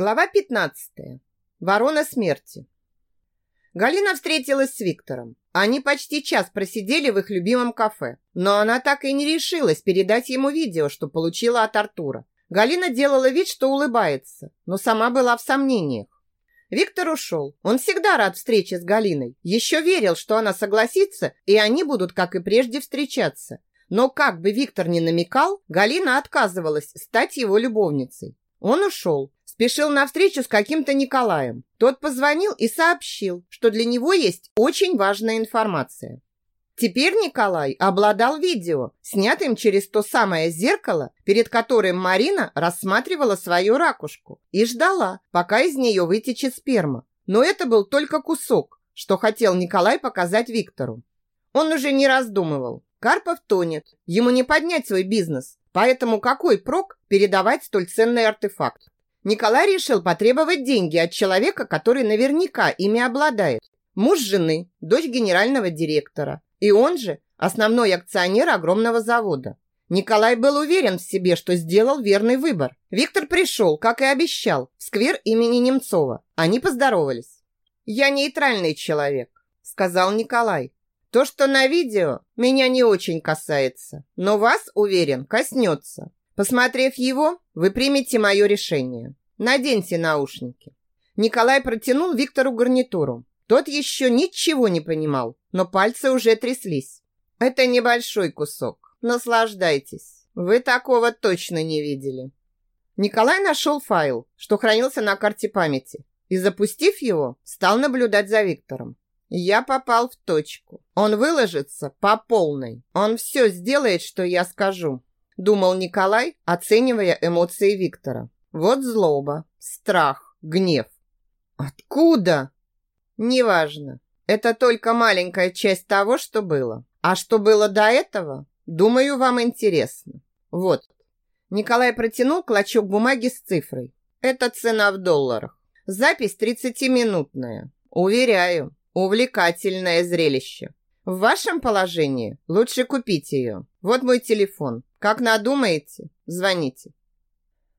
Глава 15. Ворона смерти. Галина встретилась с Виктором. Они почти час просидели в их любимом кафе, но она так и не решилась передать ему видео, что получила от Артура. Галина делала вид, что улыбается, но сама была в сомнениях. Виктор ушел. Он всегда рад встрече с Галиной. Еще верил, что она согласится, и они будут, как и прежде, встречаться. Но как бы Виктор ни намекал, Галина отказывалась стать его любовницей. Он ушел, спешил на встречу с каким-то Николаем. Тот позвонил и сообщил, что для него есть очень важная информация. Теперь Николай обладал видео, снятым через то самое зеркало, перед которым Марина рассматривала свою ракушку и ждала, пока из нее вытечет сперма. Но это был только кусок, что хотел Николай показать Виктору. Он уже не раздумывал. Карпов тонет, ему не поднять свой бизнес, поэтому какой прок передавать столь ценный артефакт? Николай решил потребовать деньги от человека, который наверняка ими обладает. Муж жены, дочь генерального директора. И он же основной акционер огромного завода. Николай был уверен в себе, что сделал верный выбор. Виктор пришел, как и обещал, в сквер имени Немцова. Они поздоровались. «Я нейтральный человек», — сказал Николай. «То, что на видео, меня не очень касается, но вас, уверен, коснется. Посмотрев его, вы примете мое решение. Наденьте наушники. Николай протянул Виктору гарнитуру. Тот еще ничего не понимал, но пальцы уже тряслись. Это небольшой кусок. Наслаждайтесь. Вы такого точно не видели. Николай нашел файл, что хранился на карте памяти, и, запустив его, стал наблюдать за Виктором. Я попал в точку. Он выложится по полной. Он все сделает, что я скажу, думал Николай, оценивая эмоции Виктора. Вот злоба, страх, гнев. Откуда? Неважно. Это только маленькая часть того, что было. А что было до этого, думаю, вам интересно. Вот. Николай протянул клочок бумаги с цифрой. Это цена в долларах. Запись 30-минутная. Уверяю, увлекательное зрелище. В вашем положении лучше купить ее. Вот мой телефон. Как надумаете, звоните.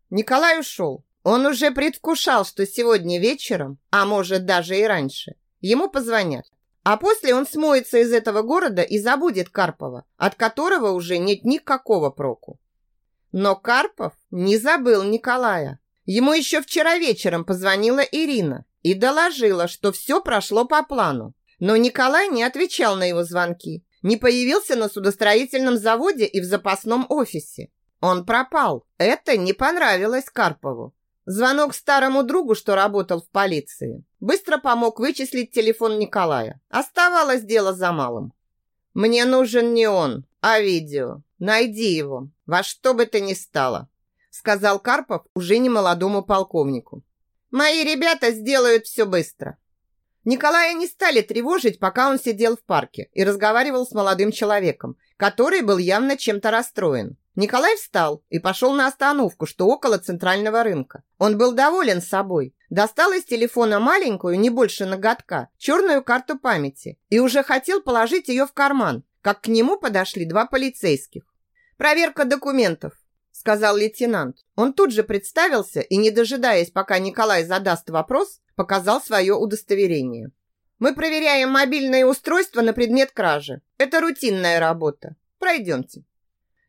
Николай ушел. Он уже предвкушал, что сегодня вечером, а может даже и раньше, ему позвонят. А после он смоется из этого города и забудет Карпова, от которого уже нет никакого проку. Но Карпов не забыл Николая. Ему еще вчера вечером позвонила Ирина и доложила, что все прошло по плану. Но Николай не отвечал на его звонки, не появился на судостроительном заводе и в запасном офисе. Он пропал. Это не понравилось Карпову. Звонок старому другу, что работал в полиции, быстро помог вычислить телефон Николая. Оставалось дело за малым. «Мне нужен не он, а видео. Найди его, во что бы то ни стало», сказал Карпов уже не молодому полковнику. «Мои ребята сделают все быстро». Николая не стали тревожить, пока он сидел в парке и разговаривал с молодым человеком, который был явно чем-то расстроен. Николай встал и пошел на остановку, что около центрального рынка. Он был доволен собой. Достал из телефона маленькую, не больше ноготка, черную карту памяти и уже хотел положить ее в карман, как к нему подошли два полицейских. «Проверка документов», — сказал лейтенант. Он тут же представился и, не дожидаясь, пока Николай задаст вопрос, показал свое удостоверение. «Мы проверяем мобильные устройства на предмет кражи. Это рутинная работа. Пройдемте».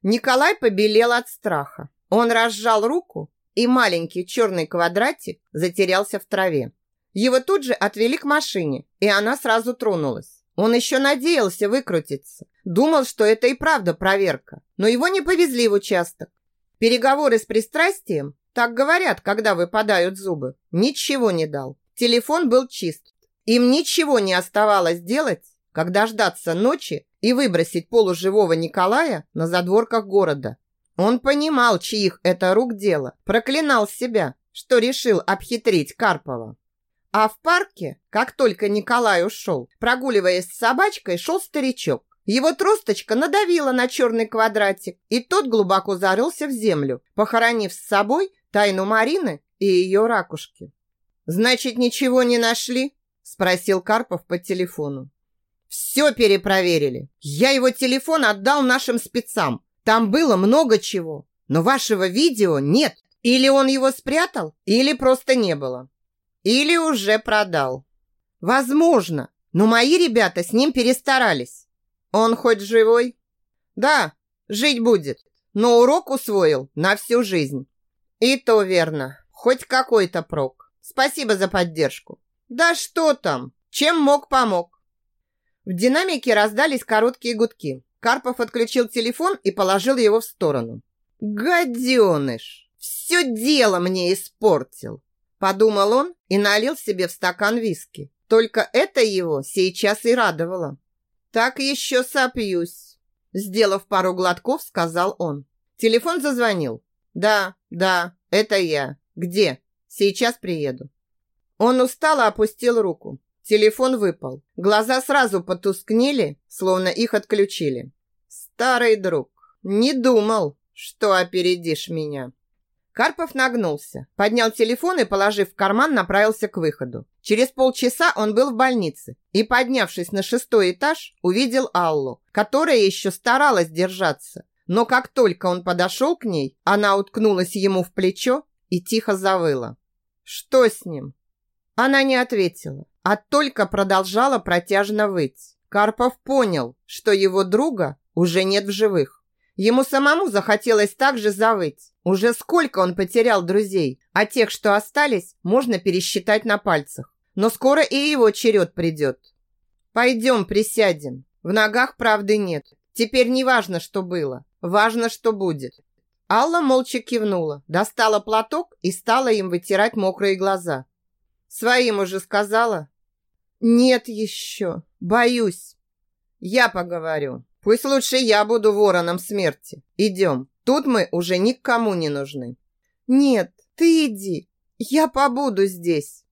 Николай побелел от страха. Он разжал руку, и маленький черный квадратик затерялся в траве. Его тут же отвели к машине, и она сразу тронулась. Он еще надеялся выкрутиться. Думал, что это и правда проверка. Но его не повезли в участок. Переговоры с пристрастием, так говорят, когда выпадают зубы, ничего не дал. Телефон был чист. Им ничего не оставалось делать, как дождаться ночи и выбросить полуживого Николая на задворках города. Он понимал, чьих это рук дело, проклинал себя, что решил обхитрить Карпова. А в парке, как только Николай ушел, прогуливаясь с собачкой, шел старичок. Его тросточка надавила на черный квадратик, и тот глубоко зарылся в землю, похоронив с собой тайну Марины и ее ракушки. «Значит, ничего не нашли?» – спросил Карпов по телефону. Все перепроверили. Я его телефон отдал нашим спецам. Там было много чего, но вашего видео нет. Или он его спрятал, или просто не было. Или уже продал. Возможно, но мои ребята с ним перестарались. Он хоть живой? Да, жить будет, но урок усвоил на всю жизнь. И то верно, хоть какой-то прок. Спасибо за поддержку. Да что там, чем мог, помог. В динамике раздались короткие гудки. Карпов отключил телефон и положил его в сторону. «Гаденыш! Все дело мне испортил!» Подумал он и налил себе в стакан виски. Только это его сейчас и радовало. «Так еще сопьюсь», – сделав пару глотков, сказал он. Телефон зазвонил. «Да, да, это я. Где? Сейчас приеду». Он устало опустил руку. Телефон выпал. Глаза сразу потускнели, словно их отключили. «Старый друг, не думал, что опередишь меня». Карпов нагнулся, поднял телефон и, положив в карман, направился к выходу. Через полчаса он был в больнице и, поднявшись на шестой этаж, увидел Аллу, которая еще старалась держаться. Но как только он подошел к ней, она уткнулась ему в плечо и тихо завыла. «Что с ним?» Она не ответила, а только продолжала протяжно выть. Карпов понял, что его друга уже нет в живых. Ему самому захотелось также завыть. Уже сколько он потерял друзей, а тех, что остались, можно пересчитать на пальцах. Но скоро и его черед придет. Пойдем присядем. В ногах правды нет. Теперь не важно, что было. Важно, что будет. Алла молча кивнула, достала платок и стала им вытирать мокрые глаза. Своим уже сказала? Нет еще. Боюсь. Я поговорю. Пусть лучше я буду вороном смерти. Идем. Тут мы уже никому не нужны. Нет, ты иди. Я побуду здесь.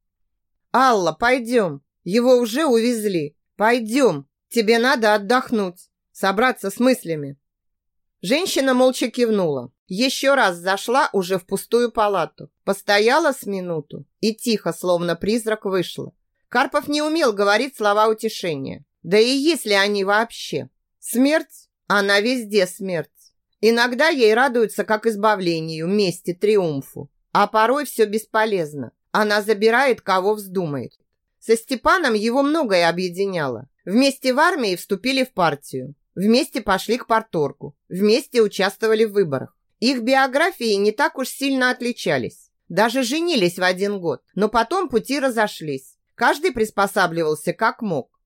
Алла, пойдем. Его уже увезли. Пойдем. Тебе надо отдохнуть. Собраться с мыслями. Женщина молча кивнула. Еще раз зашла уже в пустую палату. Постояла с минуту и тихо, словно призрак, вышла. Карпов не умел говорить слова утешения. Да и если они вообще. Смерть, она везде смерть. Иногда ей радуются как избавлению, мести, триумфу. А порой все бесполезно. Она забирает, кого вздумает. Со Степаном его многое объединяло. Вместе в армии вступили в партию. Вместе пошли к порторку. Вместе участвовали в выборах. Их биографии не так уж сильно отличались. Даже женились в один год. Но потом пути разошлись. Каждый приспосабливался как мог.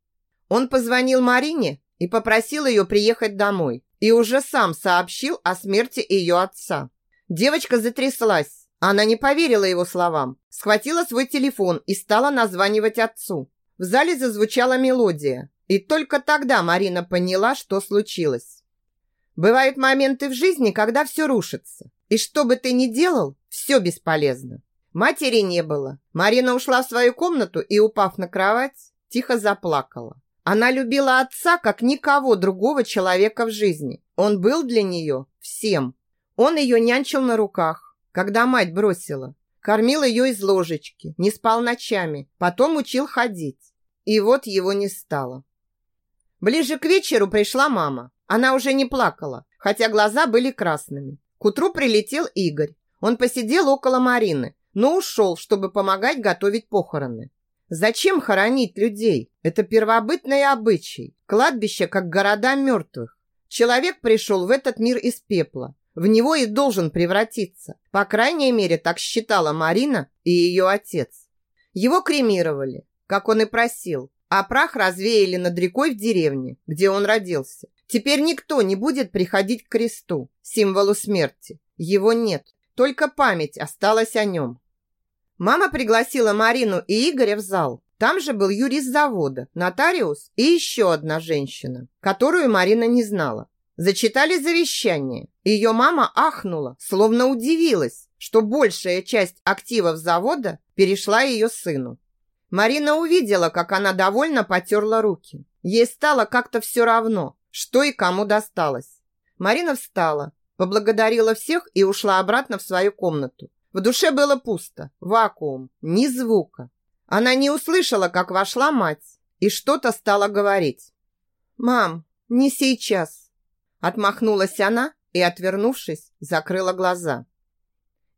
Он позвонил Марине и попросил ее приехать домой. И уже сам сообщил о смерти ее отца. Девочка затряслась. Она не поверила его словам. Схватила свой телефон и стала названивать отцу. В зале зазвучала мелодия. И только тогда Марина поняла, что случилось. Бывают моменты в жизни, когда все рушится. И что бы ты ни делал, все бесполезно. Матери не было. Марина ушла в свою комнату и, упав на кровать, тихо заплакала. Она любила отца, как никого другого человека в жизни. Он был для нее всем. Он ее нянчил на руках, когда мать бросила. Кормил ее из ложечки, не спал ночами, потом учил ходить. И вот его не стало. Ближе к вечеру пришла мама. Она уже не плакала, хотя глаза были красными. К утру прилетел Игорь. Он посидел около Марины, но ушел, чтобы помогать готовить похороны. Зачем хоронить людей? Это первобытный обычай. Кладбище, как города мертвых. Человек пришел в этот мир из пепла. В него и должен превратиться. По крайней мере, так считала Марина и ее отец. Его кремировали, как он и просил, а прах развеяли над рекой в деревне, где он родился. Теперь никто не будет приходить к кресту, символу смерти. Его нет, только память осталась о нем. Мама пригласила Марину и Игоря в зал. Там же был юрист завода, нотариус и еще одна женщина, которую Марина не знала. Зачитали завещание. Ее мама ахнула, словно удивилась, что большая часть активов завода перешла ее сыну. Марина увидела, как она довольно потерла руки. Ей стало как-то все равно, что и кому досталось. Марина встала, поблагодарила всех и ушла обратно в свою комнату. В душе было пусто, вакуум, ни звука. Она не услышала, как вошла мать, и что-то стала говорить. «Мам, не сейчас!» Отмахнулась она и, отвернувшись, закрыла глаза.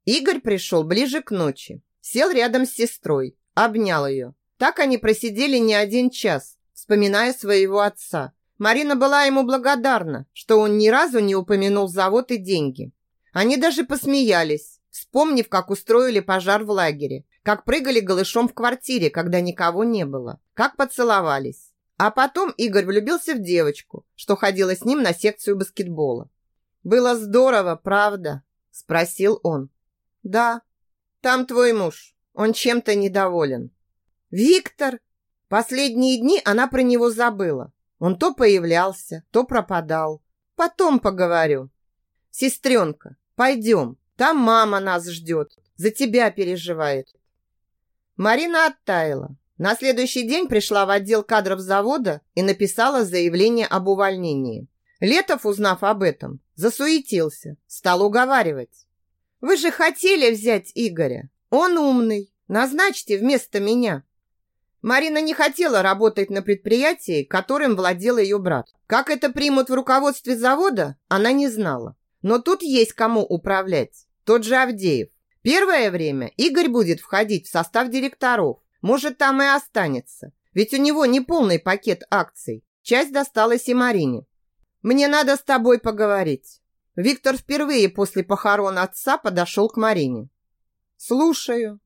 Игорь пришел ближе к ночи. Сел рядом с сестрой, обнял ее. Так они просидели не один час, вспоминая своего отца. Марина была ему благодарна, что он ни разу не упомянул завод и деньги. Они даже посмеялись, вспомнив, как устроили пожар в лагере, как прыгали голышом в квартире, когда никого не было, как поцеловались. А потом Игорь влюбился в девочку, что ходила с ним на секцию баскетбола. «Было здорово, правда?» – спросил он. «Да. Там твой муж. Он чем-то недоволен». «Виктор!» Последние дни она про него забыла. Он то появлялся, то пропадал. Потом поговорю. «Сестренка, пойдем. Там мама нас ждет. За тебя переживает». Марина оттаяла. На следующий день пришла в отдел кадров завода и написала заявление об увольнении. Летов, узнав об этом, засуетился, стал уговаривать. «Вы же хотели взять Игоря. Он умный. Назначьте вместо меня». Марина не хотела работать на предприятии, которым владел ее брат. Как это примут в руководстве завода, она не знала. Но тут есть кому управлять. Тот же Авдеев. Первое время Игорь будет входить в состав директоров, может, там и останется. Ведь у него не полный пакет акций. Часть досталась и Марине. Мне надо с тобой поговорить. Виктор впервые после похорон отца подошел к Марине. Слушаю.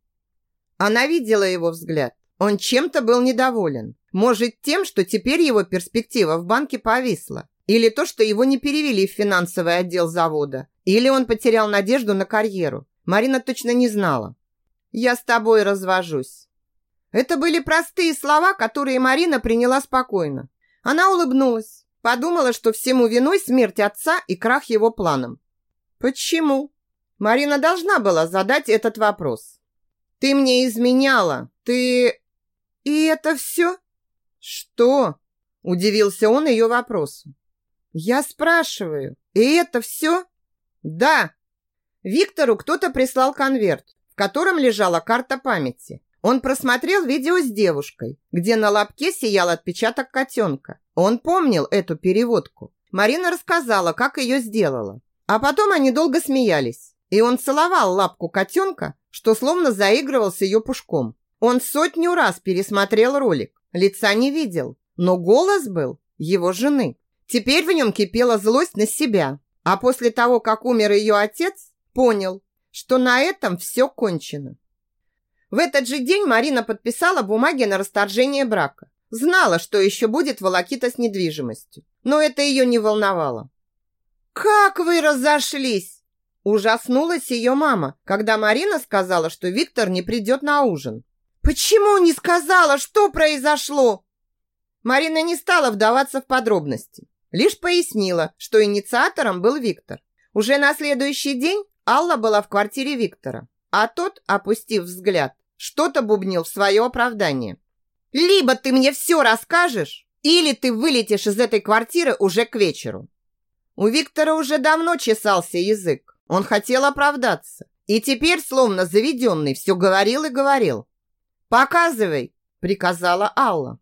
Она видела его взгляд. Он чем-то был недоволен. Может, тем, что теперь его перспектива в банке повисла. Или то, что его не перевели в финансовый отдел завода. Или он потерял надежду на карьеру. Марина точно не знала. «Я с тобой развожусь». Это были простые слова, которые Марина приняла спокойно. Она улыбнулась, подумала, что всему виной смерть отца и крах его планам. Почему? Марина должна была задать этот вопрос. Ты мне изменяла. Ты И это все? Что? Удивился он ее вопросу. Я спрашиваю. И это все? Да. Виктору кто-то прислал конверт, в котором лежала карта памяти. Он просмотрел видео с девушкой, где на лобке сиял отпечаток котенка. Он помнил эту переводку. Марина рассказала, как ее сделала. А потом они долго смеялись. И он целовал лапку котенка, что словно заигрывал с ее пушком. Он сотню раз пересмотрел ролик. Лица не видел, но голос был его жены. Теперь в нем кипела злость на себя. А после того, как умер ее отец, понял, что на этом все кончено. В этот же день Марина подписала бумаги на расторжение брака. Знала, что еще будет волокита с недвижимостью, но это ее не волновало. «Как вы разошлись?» Ужаснулась ее мама, когда Марина сказала, что Виктор не придет на ужин. «Почему не сказала, что произошло?» Марина не стала вдаваться в подробности, лишь пояснила, что инициатором был Виктор. Уже на следующий день Алла была в квартире Виктора, а тот, опустив взгляд, что-то бубнил в свое оправдание. «Либо ты мне все расскажешь, или ты вылетишь из этой квартиры уже к вечеру». У Виктора уже давно чесался язык. Он хотел оправдаться. И теперь, словно заведенный, все говорил и говорил. «Показывай», – приказала Алла.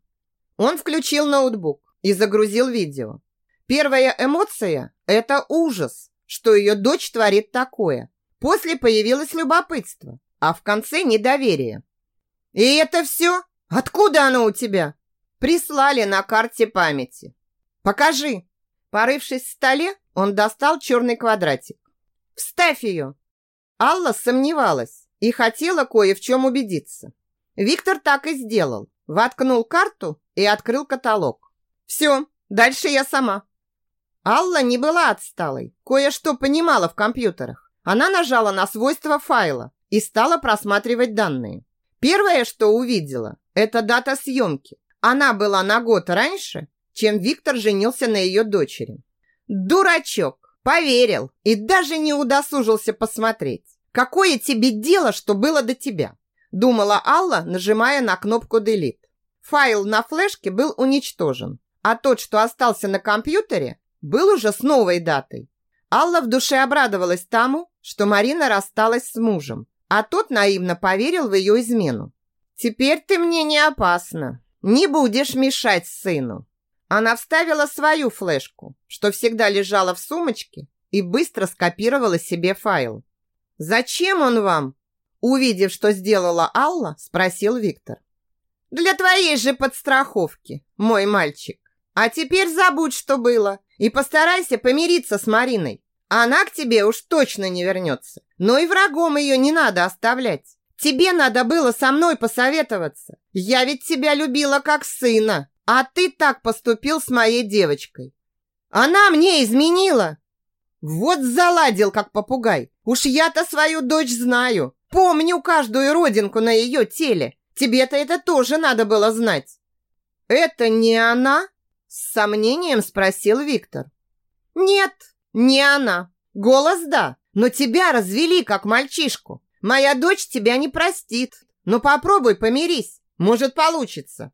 Он включил ноутбук и загрузил видео. Первая эмоция – это ужас, что ее дочь творит такое. После появилось любопытство а в конце недоверие. «И это все? Откуда оно у тебя?» «Прислали на карте памяти». «Покажи». Порывшись в столе, он достал черный квадратик. «Вставь ее». Алла сомневалась и хотела кое в чем убедиться. Виктор так и сделал. Воткнул карту и открыл каталог. «Все, дальше я сама». Алла не была отсталой, кое-что понимала в компьютерах. Она нажала на свойства файла, и стала просматривать данные. Первое, что увидела, это дата съемки. Она была на год раньше, чем Виктор женился на ее дочери. Дурачок, поверил и даже не удосужился посмотреть. Какое тебе дело, что было до тебя? Думала Алла, нажимая на кнопку Delete. Файл на флешке был уничтожен, а тот, что остался на компьютере, был уже с новой датой. Алла в душе обрадовалась тому, что Марина рассталась с мужем, а тот наивно поверил в ее измену. «Теперь ты мне не опасна. Не будешь мешать сыну». Она вставила свою флешку, что всегда лежала в сумочке, и быстро скопировала себе файл. «Зачем он вам?» Увидев, что сделала Алла, спросил Виктор. «Для твоей же подстраховки, мой мальчик. А теперь забудь, что было, и постарайся помириться с Мариной. Она к тебе уж точно не вернется. Но и врагом ее не надо оставлять. Тебе надо было со мной посоветоваться. Я ведь тебя любила как сына, а ты так поступил с моей девочкой. Она мне изменила. Вот заладил, как попугай. Уж я-то свою дочь знаю. Помню каждую родинку на ее теле. Тебе-то это тоже надо было знать. Это не она? С сомнением спросил Виктор. Нет, не она. Голос да, но тебя развели как мальчишку. Моя дочь тебя не простит. Но попробуй помирись. Может, получится.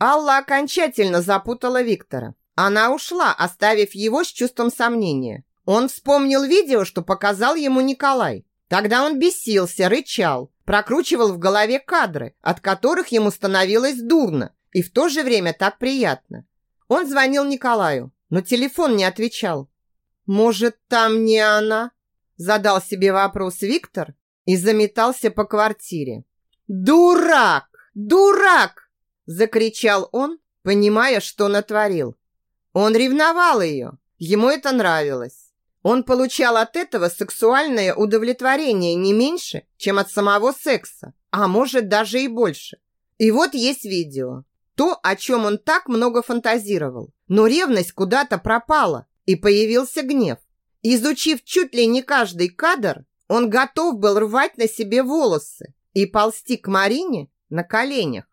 Алла окончательно запутала Виктора. Она ушла, оставив его с чувством сомнения. Он вспомнил видео, что показал ему Николай. Тогда он бесился, рычал, прокручивал в голове кадры, от которых ему становилось дурно и в то же время так приятно. Он звонил Николаю, но телефон не отвечал. «Может, там не она?» Задал себе вопрос Виктор и заметался по квартире. «Дурак! Дурак!» Закричал он, понимая, что натворил. Он ревновал ее. Ему это нравилось. Он получал от этого сексуальное удовлетворение не меньше, чем от самого секса, а может даже и больше. И вот есть видео. То, о чем он так много фантазировал. Но ревность куда-то пропала, и появился гнев. Изучив чуть ли не каждый кадр, он готов был рвать на себе волосы и ползти к Марине на коленях.